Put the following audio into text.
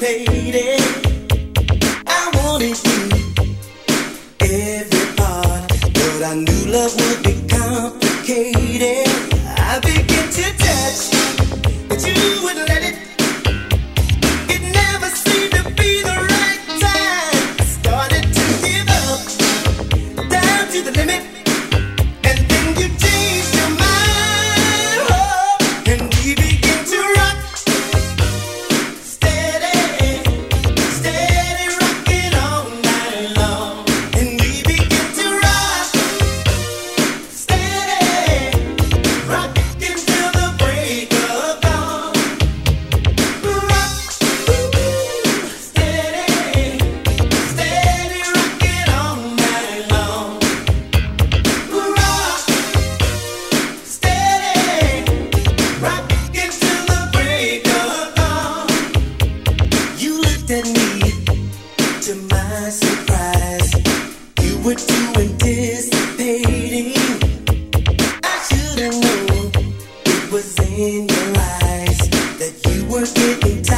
baby. in your eyes that you were getting tired.